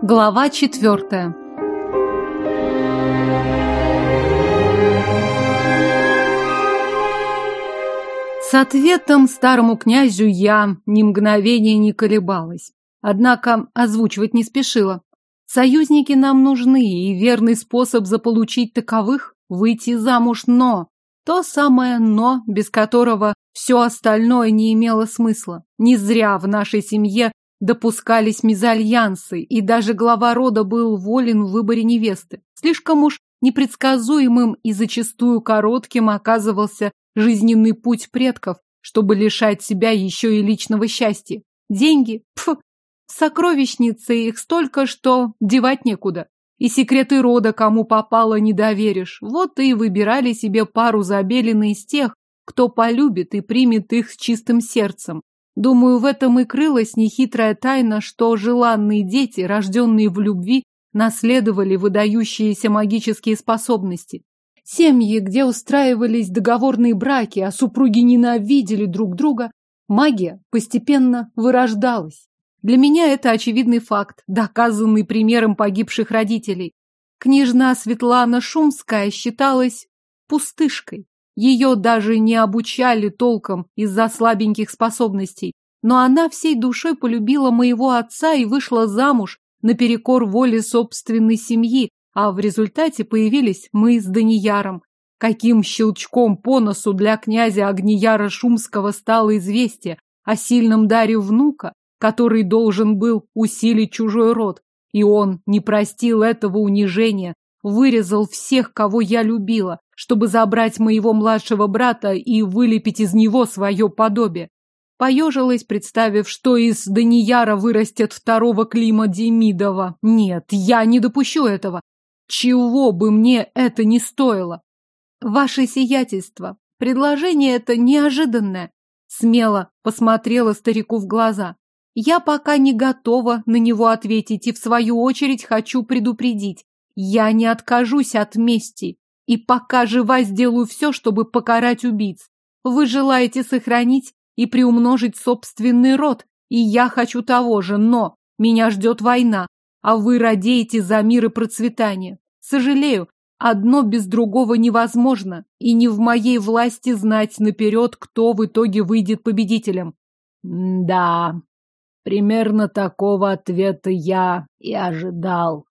Глава четвертая. С ответом старому князю я ни мгновения не колебалась. Однако озвучивать не спешила. Союзники нам нужны, и верный способ заполучить таковых – выйти замуж «но». То самое «но», без которого все остальное не имело смысла. Не зря в нашей семье допускались мезальянсы, и даже глава рода был волен в выборе невесты. Слишком уж непредсказуемым и зачастую коротким оказывался жизненный путь предков, чтобы лишать себя еще и личного счастья. Деньги? Пф! Сокровищницы их столько, что девать некуда. И секреты рода кому попало не доверишь. Вот и выбирали себе пару забелины из тех, кто полюбит и примет их с чистым сердцем. Думаю, в этом и крылась нехитрая тайна, что желанные дети, рожденные в любви, наследовали выдающиеся магические способности. Семьи, где устраивались договорные браки, а супруги ненавидели друг друга, магия постепенно вырождалась. Для меня это очевидный факт, доказанный примером погибших родителей. Княжна Светлана Шумская считалась пустышкой. Ее даже не обучали толком из-за слабеньких способностей. Но она всей душой полюбила моего отца и вышла замуж наперекор воле собственной семьи, а в результате появились мы с Данияром. Каким щелчком по носу для князя Огнияра Шумского стало известие о сильном даре внука, который должен был усилить чужой род. И он не простил этого унижения, вырезал всех, кого я любила, чтобы забрать моего младшего брата и вылепить из него свое подобие. Поежилась, представив, что из Данияра вырастет второго Клима Демидова. Нет, я не допущу этого. Чего бы мне это ни стоило. Ваше сиятельство, предложение это неожиданное. Смело посмотрела старику в глаза. Я пока не готова на него ответить и, в свою очередь, хочу предупредить. Я не откажусь от мести и пока жива сделаю все, чтобы покарать убийц. Вы желаете сохранить и приумножить собственный род, и я хочу того же, но меня ждет война, а вы радеете за мир и процветание. Сожалею, одно без другого невозможно, и не в моей власти знать наперед, кто в итоге выйдет победителем. Да, примерно такого ответа я и ожидал.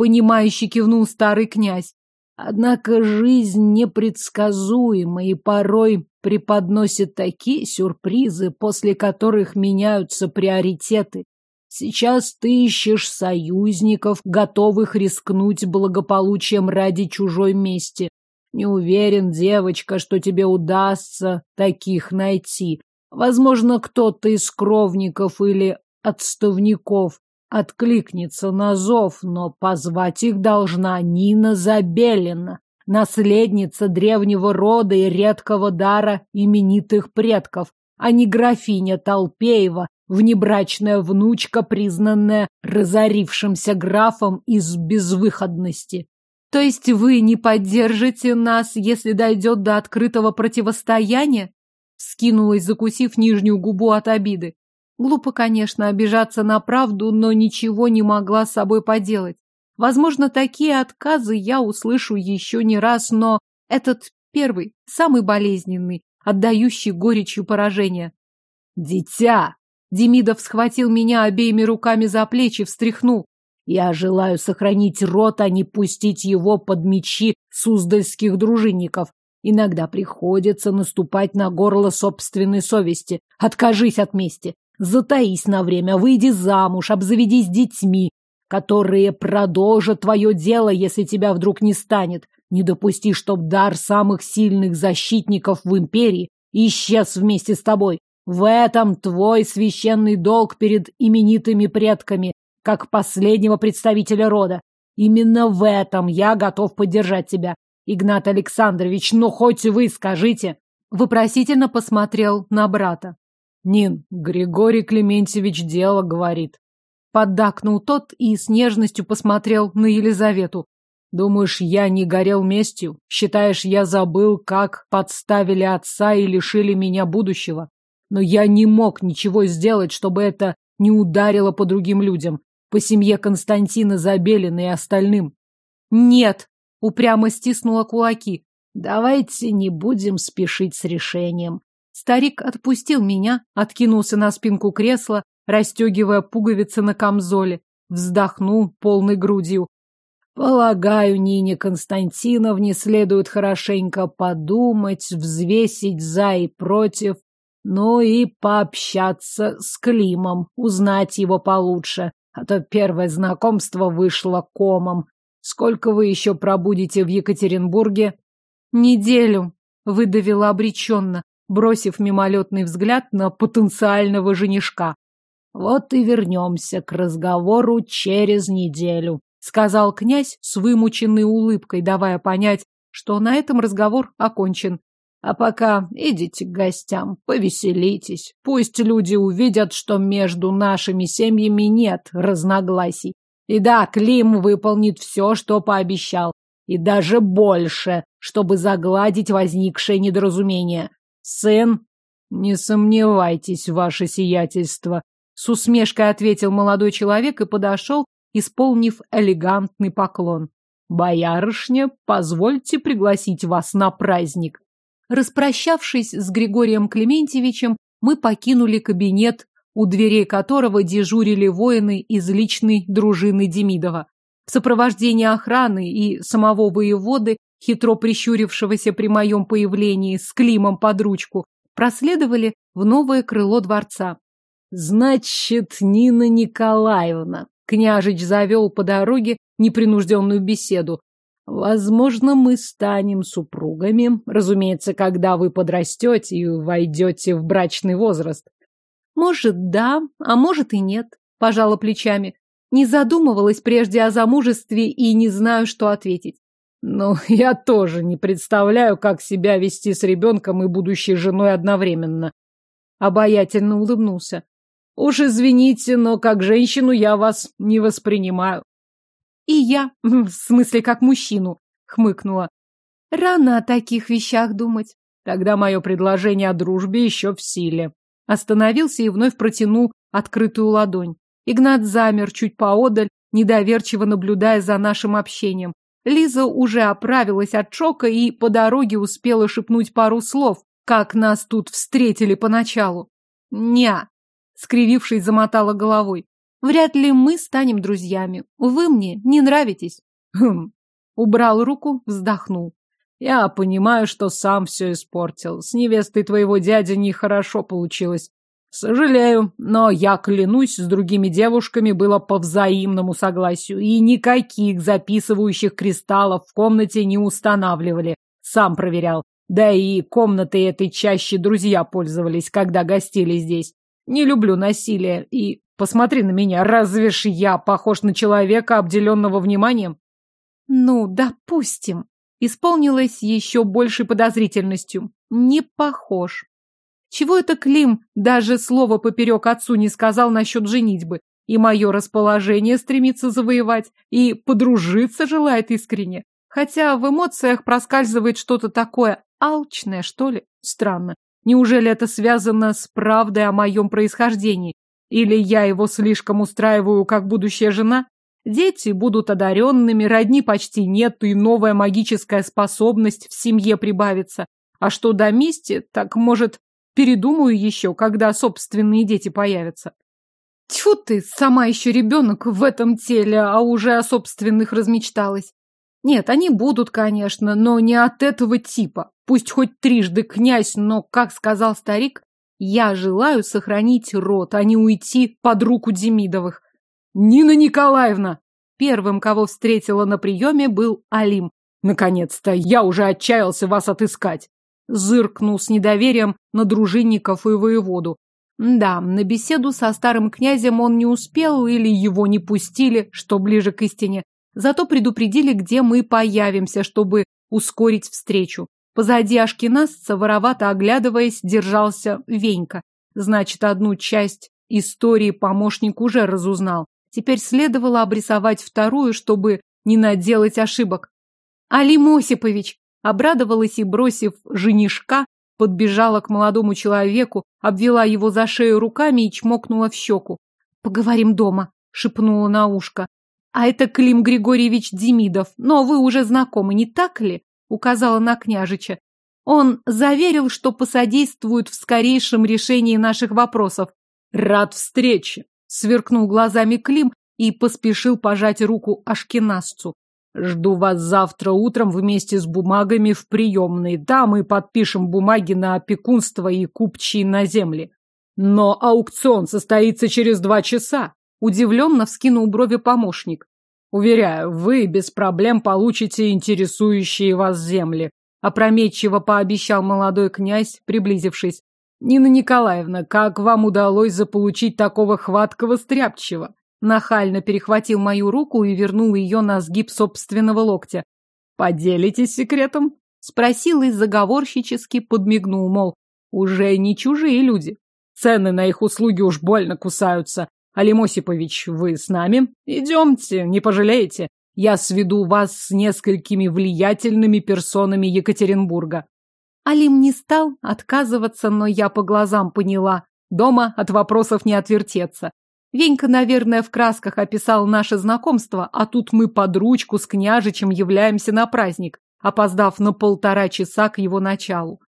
Понимающе кивнул старый князь. Однако жизнь непредсказуема и порой преподносит такие сюрпризы, после которых меняются приоритеты. Сейчас ты ищешь союзников, готовых рискнуть благополучием ради чужой мести. Не уверен, девочка, что тебе удастся таких найти. Возможно, кто-то из кровников или отставников откликнется на зов, но позвать их должна Нина Забелина, наследница древнего рода и редкого дара именитых предков, а не графиня Толпеева, внебрачная внучка, признанная разорившимся графом из безвыходности. То есть вы не поддержите нас, если дойдет до открытого противостояния? Скинулась, закусив нижнюю губу от обиды. Глупо, конечно, обижаться на правду, но ничего не могла с собой поделать. Возможно, такие отказы я услышу еще не раз, но этот первый, самый болезненный, отдающий горечью поражения. «Дитя!» Демидов схватил меня обеими руками за плечи, встряхнул. «Я желаю сохранить рот, а не пустить его под мечи суздальских дружинников. Иногда приходится наступать на горло собственной совести. Откажись от мести. Затаись на время, выйди замуж, обзаведись детьми, которые продолжат твое дело, если тебя вдруг не станет. Не допусти, чтоб дар самых сильных защитников в империи исчез вместе с тобой. В этом твой священный долг перед именитыми предками, как последнего представителя рода. Именно в этом я готов поддержать тебя. Игнат Александрович, ну хоть вы скажите. Вопросительно посмотрел на брата. Нин, Григорий Клементьевич дело говорит. Поддакнул тот и с нежностью посмотрел на Елизавету. Думаешь, я не горел местью? Считаешь, я забыл, как подставили отца и лишили меня будущего? Но я не мог ничего сделать, чтобы это не ударило по другим людям. по семье Константина Забелина и остальным. Нет, упрямо стиснула кулаки. Давайте не будем спешить с решением. Старик отпустил меня, откинулся на спинку кресла, расстегивая пуговицы на камзоле, вздохнул полной грудью. Полагаю, Нине Константиновне следует хорошенько подумать, взвесить за и против, ну и пообщаться с Климом, узнать его получше, а то первое знакомство вышло комом. Сколько вы еще пробудете в Екатеринбурге? Неделю, выдавила обреченно, бросив мимолетный взгляд на потенциального женишка. Вот и вернемся к разговору через неделю, сказал князь с вымученной улыбкой, давая понять, что на этом разговор окончен. А пока идите к гостям, повеселитесь. Пусть люди увидят, что между нашими семьями нет разногласий. И да, Клим выполнит все, что пообещал. И даже больше, чтобы загладить возникшее недоразумение. Сын, не сомневайтесь, ваше сиятельство, с усмешкой ответил молодой человек и подошел, исполнив элегантный поклон. Боярышня, позвольте пригласить вас на праздник. Распрощавшись с Григорием Клементьевичем, мы покинули кабинет, у дверей которого дежурили воины из личной дружины Демидова. В сопровождении охраны и самого воеводы, хитро прищурившегося при моем появлении с Климом под ручку, проследовали в новое крыло дворца. «Значит, Нина Николаевна», — княжич завел по дороге непринужденную беседу, Возможно, мы станем супругами, разумеется, когда вы подрастете и войдете в брачный возраст. Может, да, а может и нет, пожала плечами. Не задумывалась прежде о замужестве и не знаю, что ответить. Но я тоже не представляю, как себя вести с ребенком и будущей женой одновременно. Обаятельно улыбнулся. Уж извините, но как женщину я вас не воспринимаю. И я, в смысле, как мужчину, хмыкнула. Рано о таких вещах думать. Тогда мое предложение о дружбе еще в силе. Остановился и вновь протянул открытую ладонь. Игнат замер чуть поодаль, недоверчиво наблюдая за нашим общением. Лиза уже оправилась от шока и по дороге успела шепнуть пару слов, как нас тут встретили поначалу. «Ня!» — скривившись, замотала головой. Вряд ли мы станем друзьями. Вы мне не нравитесь. Хм. Убрал руку, вздохнул. Я понимаю, что сам все испортил. С невестой твоего дяди нехорошо получилось. Сожалею, но я клянусь, с другими девушками было по взаимному согласию, и никаких записывающих кристаллов в комнате не устанавливали. Сам проверял. Да и комнатой этой чаще друзья пользовались, когда гостили здесь. Не люблю насилие и Посмотри на меня, разве ж я похож на человека, обделенного вниманием? Ну, допустим. Исполнилась еще большей подозрительностью. Не похож. Чего это Клим даже слово поперек отцу не сказал насчет женитьбы? И мое расположение стремится завоевать, и подружиться желает искренне. Хотя в эмоциях проскальзывает что-то такое алчное, что ли? Странно. Неужели это связано с правдой о моем происхождении? Или я его слишком устраиваю, как будущая жена? Дети будут одаренными, родни почти нет, и новая магическая способность в семье прибавится. А что до мести, так, может, передумаю еще, когда собственные дети появятся. Тьфу ты, сама еще ребенок в этом теле, а уже о собственных размечталась. Нет, они будут, конечно, но не от этого типа. Пусть хоть трижды князь, но, как сказал старик, я желаю сохранить род, а не уйти под руку Демидовых. Нина Николаевна! Первым, кого встретила на приеме, был Алим. Наконец-то, я уже отчаялся вас отыскать. Зыркнул с недоверием на дружинников и воеводу. Да, на беседу со старым князем он не успел или его не пустили, что ближе к истине. Зато предупредили, где мы появимся, чтобы ускорить встречу. Позади ашкенасца, воровато оглядываясь, держался Венька. Значит, одну часть истории помощник уже разузнал. Теперь следовало обрисовать вторую, чтобы не наделать ошибок. Алим Осипович обрадовалась и, бросив женишка, подбежала к молодому человеку, обвела его за шею руками и чмокнула в щеку. «Поговорим дома», шепнула на ушко. А это Клим Григорьевич Демидов, но вы уже знакомы, не так ли? Указала на княжича. Он заверил, что посодействует в скорейшем решении наших вопросов. Рад встрече, сверкнул глазами Клим и поспешил пожать руку Ашкенасцу. Жду вас завтра утром вместе с бумагами в приемной. Да, мы подпишем бумаги на опекунство и купчие на земле. Но аукцион состоится через два часа. Удивленно вскинул брови помощник. Уверяю, вы без проблем получите интересующие вас земли. Опрометчиво пообещал молодой князь, приблизившись. Нина Николаевна, как вам удалось заполучить такого хваткого стряпчего? Нахально перехватил мою руку и вернул ее на сгиб собственного локтя. «Поделитесь секретом?» Спросил и заговорщически подмигнул, мол, уже не чужие люди. Цены на их услуги уж больно кусаются. Алим Осипович, вы с нами? Идемте, не пожалеете. Я сведу вас с несколькими влиятельными персонами Екатеринбурга. Алим не стал отказываться, но я по глазам поняла. Дома от вопросов не отвертеться. Венька, наверное, в красках описал наше знакомство, а тут мы под ручку с княжичем являемся на праздник, опоздав на полтора часа к его началу.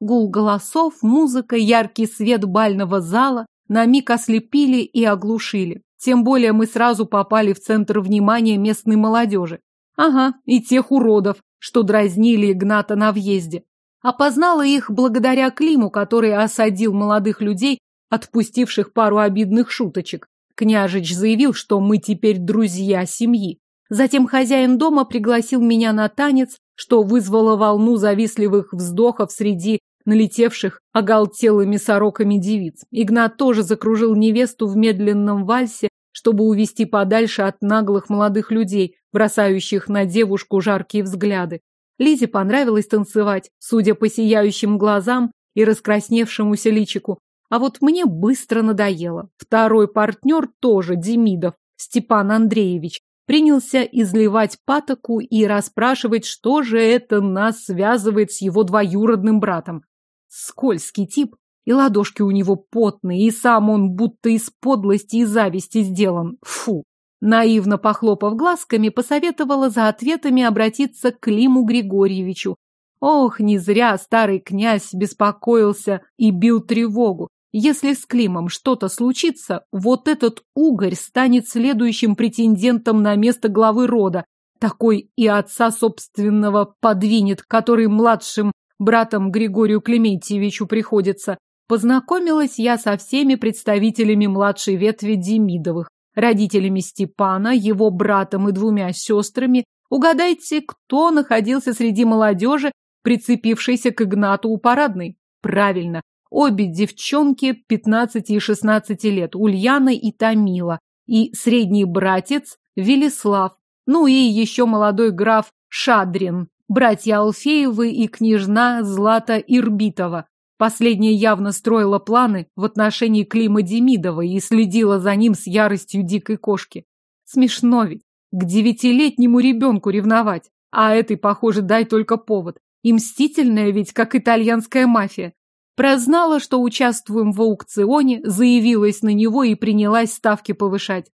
Гул голосов, музыка, яркий свет бального зала на миг ослепили и оглушили. Тем более мы сразу попали в центр внимания местной молодежи. Ага, и тех уродов, что дразнили Игната на въезде. Опознала их благодаря Климу, который осадил молодых людей, отпустивших пару обидных шуточек. Княжич заявил, что мы теперь друзья семьи. Затем хозяин дома пригласил меня на танец, что вызвало волну завистливых вздохов среди налетевших оголтелыми сороками девиц. Игнат тоже закружил невесту в медленном вальсе, чтобы увести подальше от наглых молодых людей, бросающих на девушку жаркие взгляды. Лизе понравилось танцевать, судя по сияющим глазам и раскрасневшемуся личику. А вот мне быстро надоело. Второй партнер тоже Демидов, Степан Андреевич, принялся изливать патоку и расспрашивать, что же это нас связывает с его двоюродным братом. Скользкий тип, и ладошки у него потные, и сам он будто из подлости и зависти сделан. Фу! Наивно похлопав глазками, посоветовала за ответами обратиться к Климу Григорьевичу. Ох, не зря старый князь беспокоился и бил тревогу. Если с Климом что-то случится, вот этот угорь станет следующим претендентом на место главы рода. Такой и отца собственного подвинет, который младшим братом Григорию Клементьевичу приходится. Познакомилась я со всеми представителями младшей ветви Демидовых, родителями Степана, его братом и двумя сестрами. Угадайте, кто находился среди молодежи, прицепившейся к Игнату у парадной? Правильно, обе девчонки 15 и 16 лет, Ульяна и Тамила, и средний братец Велислав, ну и еще молодой граф Шадрин, братья Алфеевы и княжна Злата Ирбитова. Последняя явно строила планы в отношении Клима Демидова и следила за ним с яростью дикой кошки. Смешно ведь. К девятилетнему ребенку ревновать. А этой, похоже, дай только повод. И мстительная ведь, как итальянская мафия. Прознала, что участвуем в аукционе, заявилась на него и принялась ставки повышать.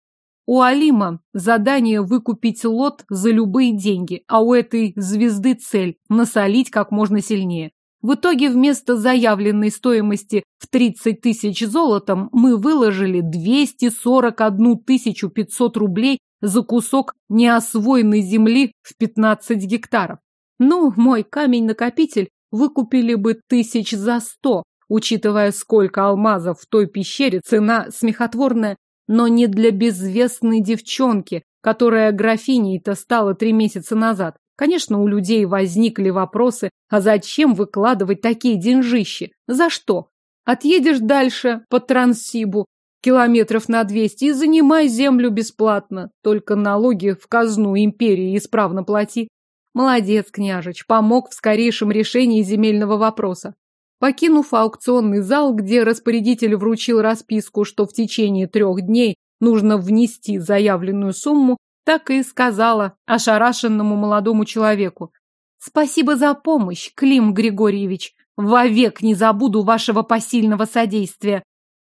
У Алима задание выкупить лот за любые деньги, а у этой звезды цель – насолить как можно сильнее. В итоге вместо заявленной стоимости в 30 тысяч золотом мы выложили 241 тысячу 500 рублей за кусок неосвоенной земли в 15 гектаров. Ну, мой камень-накопитель выкупили бы тысяч за сто, учитывая, сколько алмазов в той пещере, цена смехотворная но не для безвестной девчонки, которая графиней-то стала три месяца назад. Конечно, у людей возникли вопросы, а зачем выкладывать такие деньжищи? За что? Отъедешь дальше по Транссибу, километров на двести, и занимай землю бесплатно. Только налоги в казну империи исправно плати. Молодец, княжич, помог в скорейшем решении земельного вопроса. Покинув аукционный зал, где распорядитель вручил расписку, что в течение трех дней нужно внести заявленную сумму, так и сказала ошарашенному молодому человеку. «Спасибо за помощь, Клим Григорьевич. Вовек не забуду вашего посильного содействия».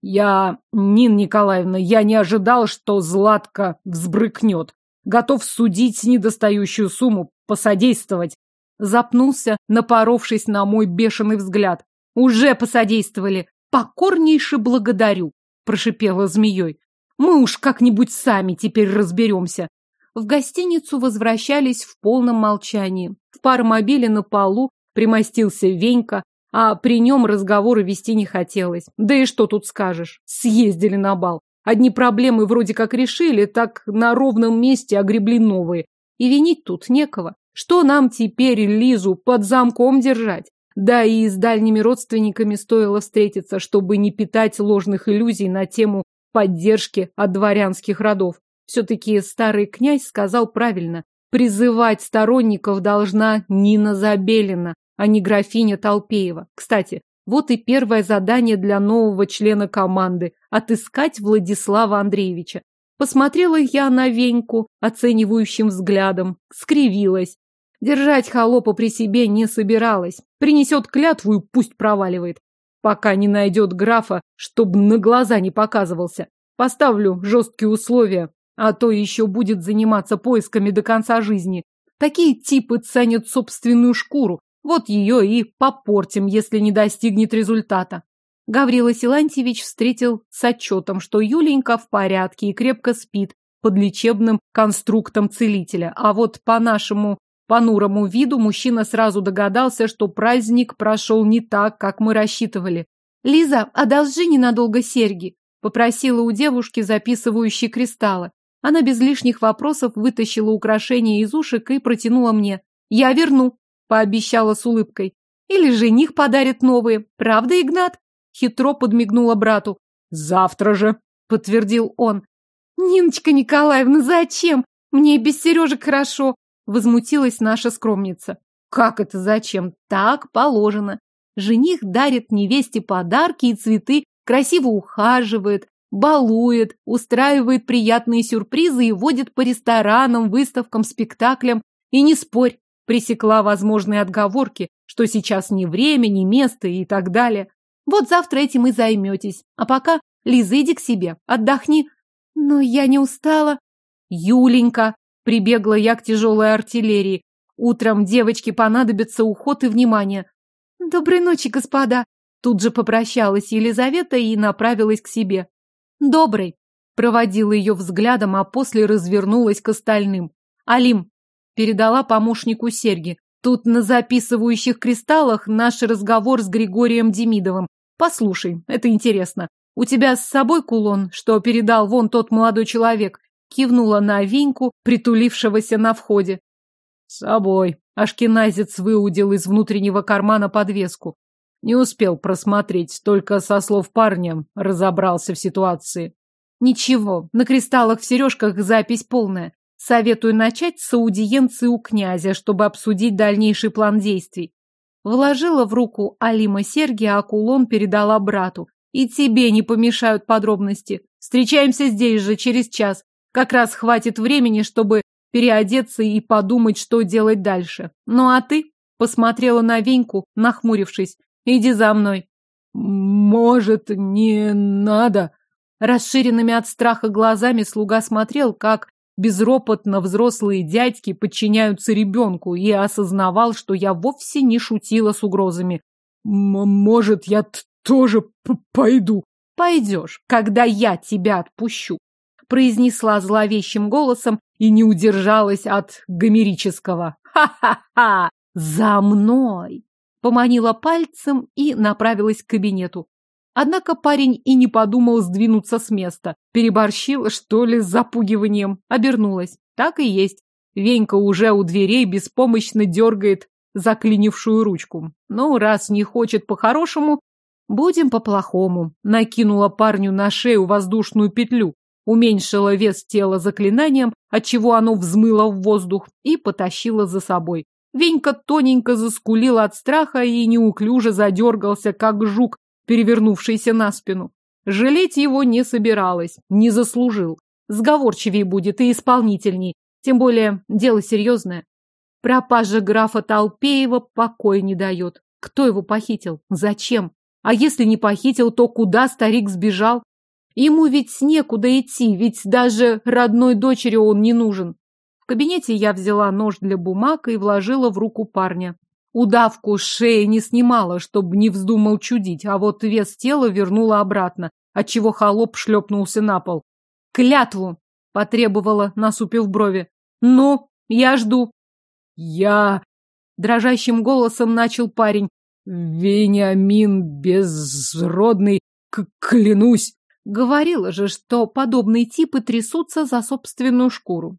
Я, Нин Николаевна, я не ожидал, что Златка взбрыкнет. Готов судить недостающую сумму, посодействовать. Запнулся, напоровшись на мой бешеный взгляд. Уже посодействовали. Покорнейше благодарю, прошипела змеей. Мы уж как-нибудь сами теперь разберемся. В гостиницу возвращались в полном молчании. В паромобиле на полу примостился Венька, а при нем разговоры вести не хотелось. Да и что тут скажешь? Съездили на бал. Одни проблемы вроде как решили, так на ровном месте огребли новые. И винить тут некого. Что нам теперь Лизу под замком держать? Да и с дальними родственниками стоило встретиться, чтобы не питать ложных иллюзий на тему поддержки от дворянских родов. Все-таки старый князь сказал правильно. Призывать сторонников должна Нина Забелина, а не графиня Толпеева. Кстати, вот и первое задание для нового члена команды – отыскать Владислава Андреевича. Посмотрела я на Веньку оценивающим взглядом, скривилась. Держать холопа при себе не собиралась. Принесет клятву и пусть проваливает. Пока не найдет графа, чтобы на глаза не показывался. Поставлю жесткие условия, а то еще будет заниматься поисками до конца жизни. Такие типы ценят собственную шкуру, вот ее и попортим, если не достигнет результата. Гаврила Силантьевич встретил с отчетом, что Юленька в порядке и крепко спит под лечебным конструктом целителя. А вот по нашему понурому виду мужчина сразу догадался, что праздник прошел не так, как мы рассчитывали. «Лиза, одолжи ненадолго серьги», — попросила у девушки, записывающей кристаллы. Она без лишних вопросов вытащила украшение из ушек и протянула мне. «Я верну», пообещала с улыбкой. Или жених подарит новые. Правда, Игнат? Хитро подмигнула брату. Завтра же, подтвердил он. Ниночка Николаевна, зачем? Мне и без Сережек хорошо, возмутилась наша скромница. Как это зачем? Так положено. Жених дарит невесте подарки и цветы, красиво ухаживает, балует, устраивает приятные сюрпризы и водит по ресторанам, выставкам, спектаклям. И не спорь, пресекла возможные отговорки, что сейчас ни время, ни место и так далее. Вот завтра этим и займетесь. А пока, Лиза, иди к себе, отдохни. Но я не устала. Юленька, прибегла я к тяжелой артиллерии. Утром девочке понадобится уход и внимание. Доброй ночи, господа. Тут же попрощалась Елизавета и направилась к себе. Добрый. Проводила ее взглядом, а после развернулась к остальным. Алим, передала помощнику серьги. Тут на записывающих кристаллах наш разговор с Григорием Демидовым. Послушай, это интересно. У тебя с собой кулон, что передал вон тот молодой человек? Кивнула на Веньку, притулившегося на входе. С собой. Ашкеназец выудил из внутреннего кармана подвеску. Не успел просмотреть, только со слов парня разобрался в ситуации. Ничего, на кристаллах в сережках запись полная. Советую начать с аудиенции у князя, чтобы обсудить дальнейший план действий. Вложила в руку Алима серьги, а кулон передала брату. И тебе не помешают подробности. Встречаемся здесь же, через час. Как раз хватит времени, чтобы переодеться и подумать, что делать дальше. Ну а ты? Посмотрела на Веньку, нахмурившись. Иди за мной. Может, не надо? Расширенными от страха глазами слуга смотрел, как безропотно взрослые дядьки подчиняются ребенку и осознавал, что я вовсе не шутила с угрозами. «Может, я тоже пойду?» «Пойдешь, когда я тебя отпущу», произнесла зловещим голосом и не удержалась от гомерического. «Ха-ха-ха! За мной!» Поманила пальцем и направилась к кабинету. Однако парень и не подумал сдвинуться с места. Переборщил, что ли, с запугиванием. Обернулась. Так и есть. Венька уже у дверей беспомощно дергает заклинившую ручку. Ну, раз не хочет по-хорошему, будем по-плохому. Накинула парню на шею воздушную петлю, уменьшила вес тела заклинанием, отчего оно взмыло в воздух, и потащила за собой. Венька тоненько заскулил от страха и неуклюже задергался, как жук, перевернувшийся на спину. Жалеть его не собиралась, не заслужил. Сговорчивее будет и исполнительней, тем более дело серьезное. Пропажа графа Толпеева покоя не дает. Кто его похитил? Зачем? А если не похитил, то куда старик сбежал? Ему ведь некуда идти, ведь даже родной дочери он не нужен. В кабинете я взяла нож для бумаг и вложила в руку парня. Удавку с шеи не снимала, чтобы не вздумал чудить, а вот вес тела вернула обратно, отчего холоп шлепнулся на пол. «Клятву!» — потребовала, насупив брови. «Ну, я жду». «Я...» — дрожащим голосом начал парень. «Вениамин безродный, клянусь!» Говорила же, что подобные типы трясутся за собственную шкуру.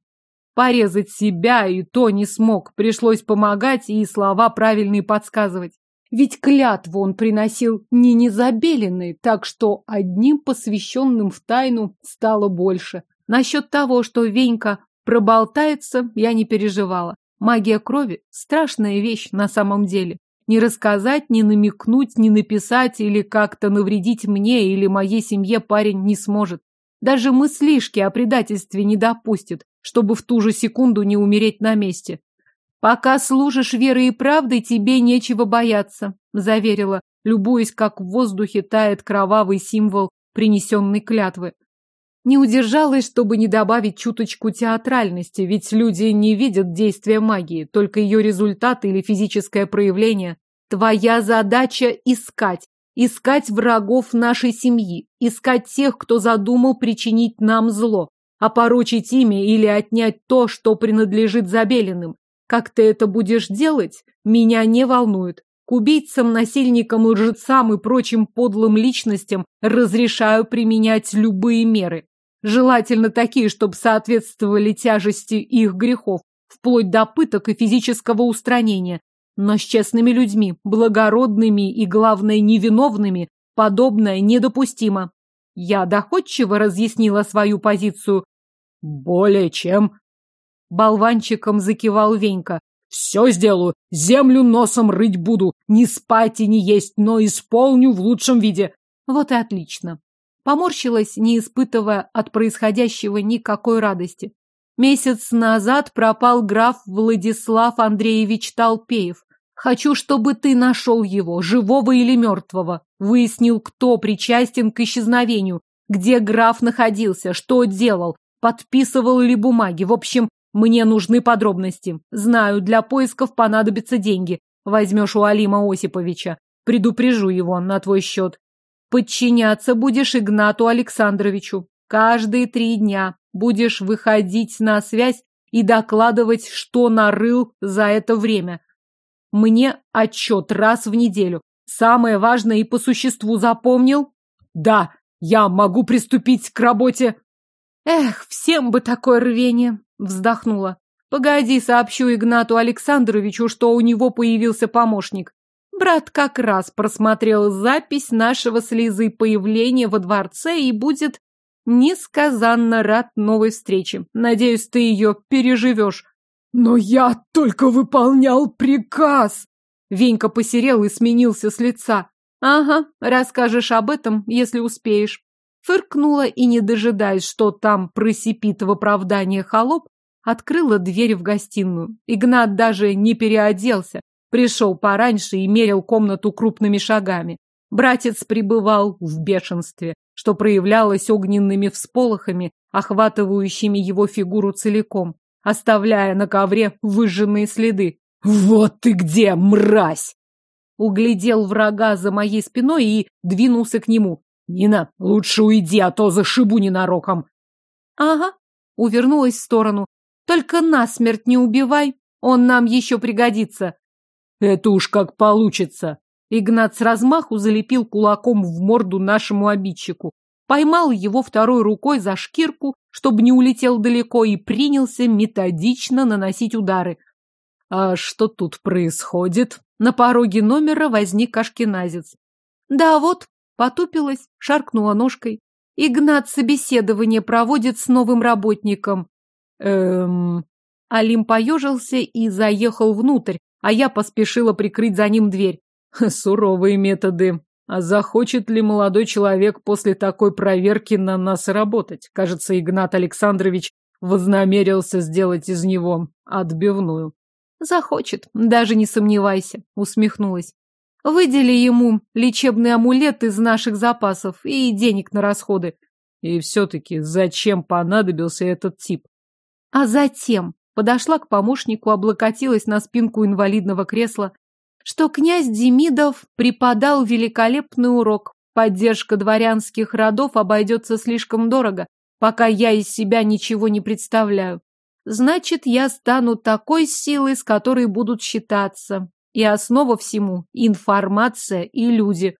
Порезать себя и то не смог, пришлось помогать и слова правильные подсказывать. Ведь клятву он приносил не незабеленной, так что одним посвященным в тайну стало больше. Насчет того, что Венька проболтается, я не переживала. Магия крови – страшная вещь на самом деле. Не рассказать, не намекнуть, не написать или как-то навредить мне или моей семье парень не сможет. Даже мыслишки о предательстве не допустит, чтобы в ту же секунду не умереть на месте. «Пока служишь верой и правдой, тебе нечего бояться», — заверила, любуясь, как в воздухе тает кровавый символ принесенной клятвы. Не удержалась, чтобы не добавить чуточку театральности, ведь люди не видят действия магии, только ее результат или физическое проявление. Твоя задача — искать, искать врагов нашей семьи, искать тех, кто задумал причинить нам зло, опорочить ими или отнять то, что принадлежит Забелиным. Как ты это будешь делать, меня не волнует. К убийцам, насильникам, лжецам и прочим подлым личностям разрешаю применять любые меры. Желательно такие, чтобы соответствовали тяжести их грехов, вплоть до пыток и физического устранения. Но с честными людьми, благородными и, главное, невиновными, подобное недопустимо. Я доходчиво разъяснила свою позицию. Более чем. Болванчиком закивал Венька. Все сделаю, землю носом рыть буду, не спать и не есть, но исполню в лучшем виде. Вот и отлично. Поморщилась, не испытывая от происходящего никакой радости. Месяц назад пропал граф Владислав Андреевич Толпеев. Хочу, чтобы ты нашел его, живого или мертвого. Выяснил, кто причастен к исчезновению, где граф находился, что делал, подписывал ли бумаги. В общем, мне нужны подробности. Знаю, для поисков понадобятся деньги. Возьмешь у Алима Осиповича. Предупрежу его на твой счет. Подчиняться будешь Игнату Александровичу. Каждые три дня будешь выходить на связь и докладывать, что нарыл за это время. Мне отчет раз в неделю. Самое важное и по существу запомнил? Да, я могу приступить к работе. Эх, всем бы такое рвение, вздохнула. Погоди, сообщу Игнату Александровичу, что у него появился помощник. Брат как раз просмотрел запись нашего с Лизой появления во дворце и будет несказанно рад новой встрече. Надеюсь, ты ее переживешь. «Но я только выполнял приказ!» Венька посерел и сменился с лица. «Ага, расскажешь об этом, если успеешь». Фыркнула и, не дожидаясь, что там просипит в оправдание холоп, открыла дверь в гостиную. Игнат даже не переоделся, пришел пораньше и мерил комнату крупными шагами. Братец пребывал в бешенстве, что проявлялось огненными всполохами, охватывающими его фигуру целиком оставляя на ковре выжженные следы. «Вот ты где, мразь!» Углядел врага за моей спиной и двинулся к нему. «Нина, лучше уйди, а то зашибу ненароком!» «Ага», увернулась в сторону. «Только насмерть не убивай, он нам еще пригодится». «Это уж как получится!» Игнат с размаху залепил кулаком в морду нашему обидчику поймал его второй рукой за шкирку, чтобы не улетел далеко, и принялся методично наносить удары. «А что тут происходит?» На пороге номера возник ашкеназец. «Да вот», потупилась, шаркнула ножкой. Игнат собеседование проводит с новым работником. Эм... Алим поежился и заехал внутрь, а я поспешила прикрыть за ним дверь. Суровые методы. А захочет ли молодой человек после такой проверки на нас работать? Кажется, Игнат Александрович вознамерился сделать из него отбивную. Захочет, даже не сомневайся, усмехнулась. Выдели ему лечебный амулет из наших запасов и денег на расходы. И все-таки зачем понадобился этот тип? А затем подошла к помощнику, облокотилась на спинку инвалидного кресла, что князь Демидов преподал великолепный урок. Поддержка дворянских родов обойдется слишком дорого, пока я из себя ничего не представляю. Значит, я стану такой силой, с которой будут считаться. И основа всему – информация и люди.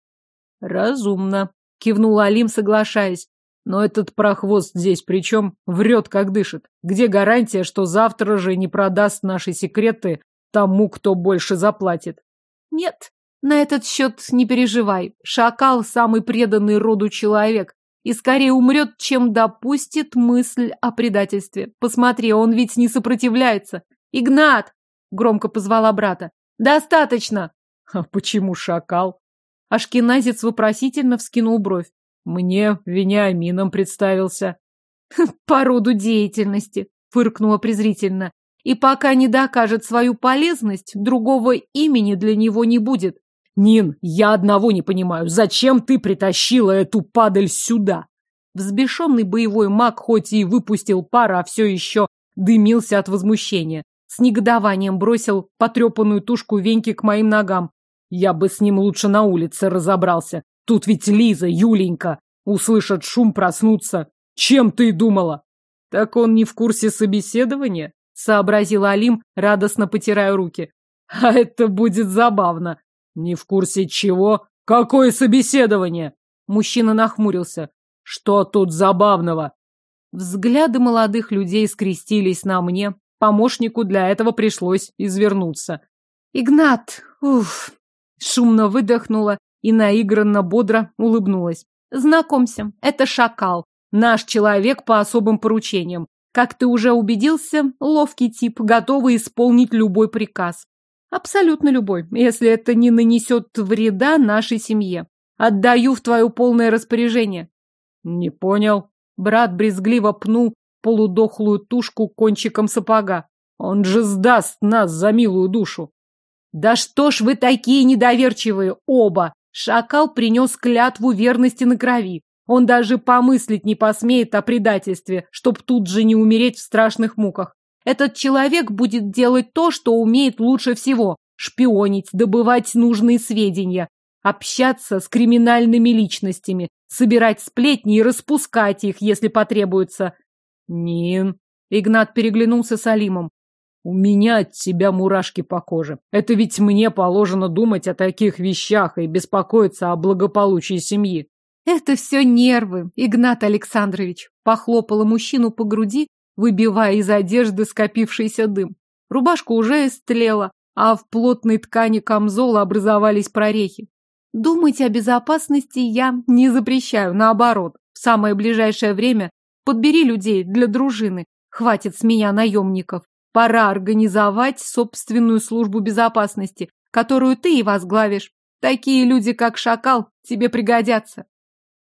Разумно, кивнул Алим, соглашаясь. Но этот прохвост здесь причем врет, как дышит. Где гарантия, что завтра же не продаст наши секреты тому, кто больше заплатит? Нет, на этот счет не переживай. Шакал – самый преданный роду человек и скорее умрет, чем допустит мысль о предательстве. Посмотри, он ведь не сопротивляется. «Игнат!» – громко позвала брата. «Достаточно!» «А почему шакал?» Ашкеназец вопросительно вскинул бровь. «Мне Вениамином представился». «По роду деятельности», – фыркнула презрительно. «И пока не докажет свою полезность, другого имени для него не будет. Нин, я одного не понимаю, зачем ты притащила эту падаль сюда? Взбешенный боевой маг хоть и выпустил пар, а все еще дымился от возмущения. С негодованием бросил потрепанную тушку Веньки к моим ногам. Я бы с ним лучше на улице разобрался. Тут ведь Лиза, Юленька. Услышат шум, проснуться. Чем ты думала? Так он не в курсе собеседования? Сообразил Алим, радостно потирая руки. А это будет забавно. Не в курсе чего? Какое собеседование? Мужчина нахмурился. Что тут забавного? Взгляды молодых людей скрестились на мне. Помощнику для этого пришлось извернуться. Игнат, уф, шумно выдохнула и наигранно бодро улыбнулась. Знакомься, это Шакал, наш человек по особым поручениям. Как ты уже убедился, ловкий тип, готовый исполнить любой приказ. Абсолютно любой, если это не нанесет вреда нашей семье. Отдаю в твое полное распоряжение. Не понял. Брат брезгливо пнул полудохлую тушку кончиком сапога. Он же сдаст нас за милую душу. Да что ж вы такие недоверчивые оба! Шакал принес клятву верности на крови. Он даже помыслить не посмеет о предательстве, чтоб тут же не умереть в страшных муках. Этот человек будет делать то, что умеет лучше всего – шпионить, добывать нужные сведения, общаться с криминальными личностями, собирать сплетни и распускать их, если потребуется. Нин, Игнат переглянулся с Алимом. У меня от тебя мурашки по коже. Это ведь мне положено думать о таких вещах и беспокоиться о благополучии семьи. Это все нервы, Игнат Александрович. Похлопала мужчину по груди выбивая из одежды скопившийся дым. Рубашка уже истлела, а в плотной ткани камзола образовались прорехи. Думать о безопасности я не запрещаю, наоборот. В самое ближайшее время подбери людей для дружины. Хватит с меня наемников. Пора организовать собственную службу безопасности, которую ты и возглавишь. Такие люди, как Шакал, тебе пригодятся.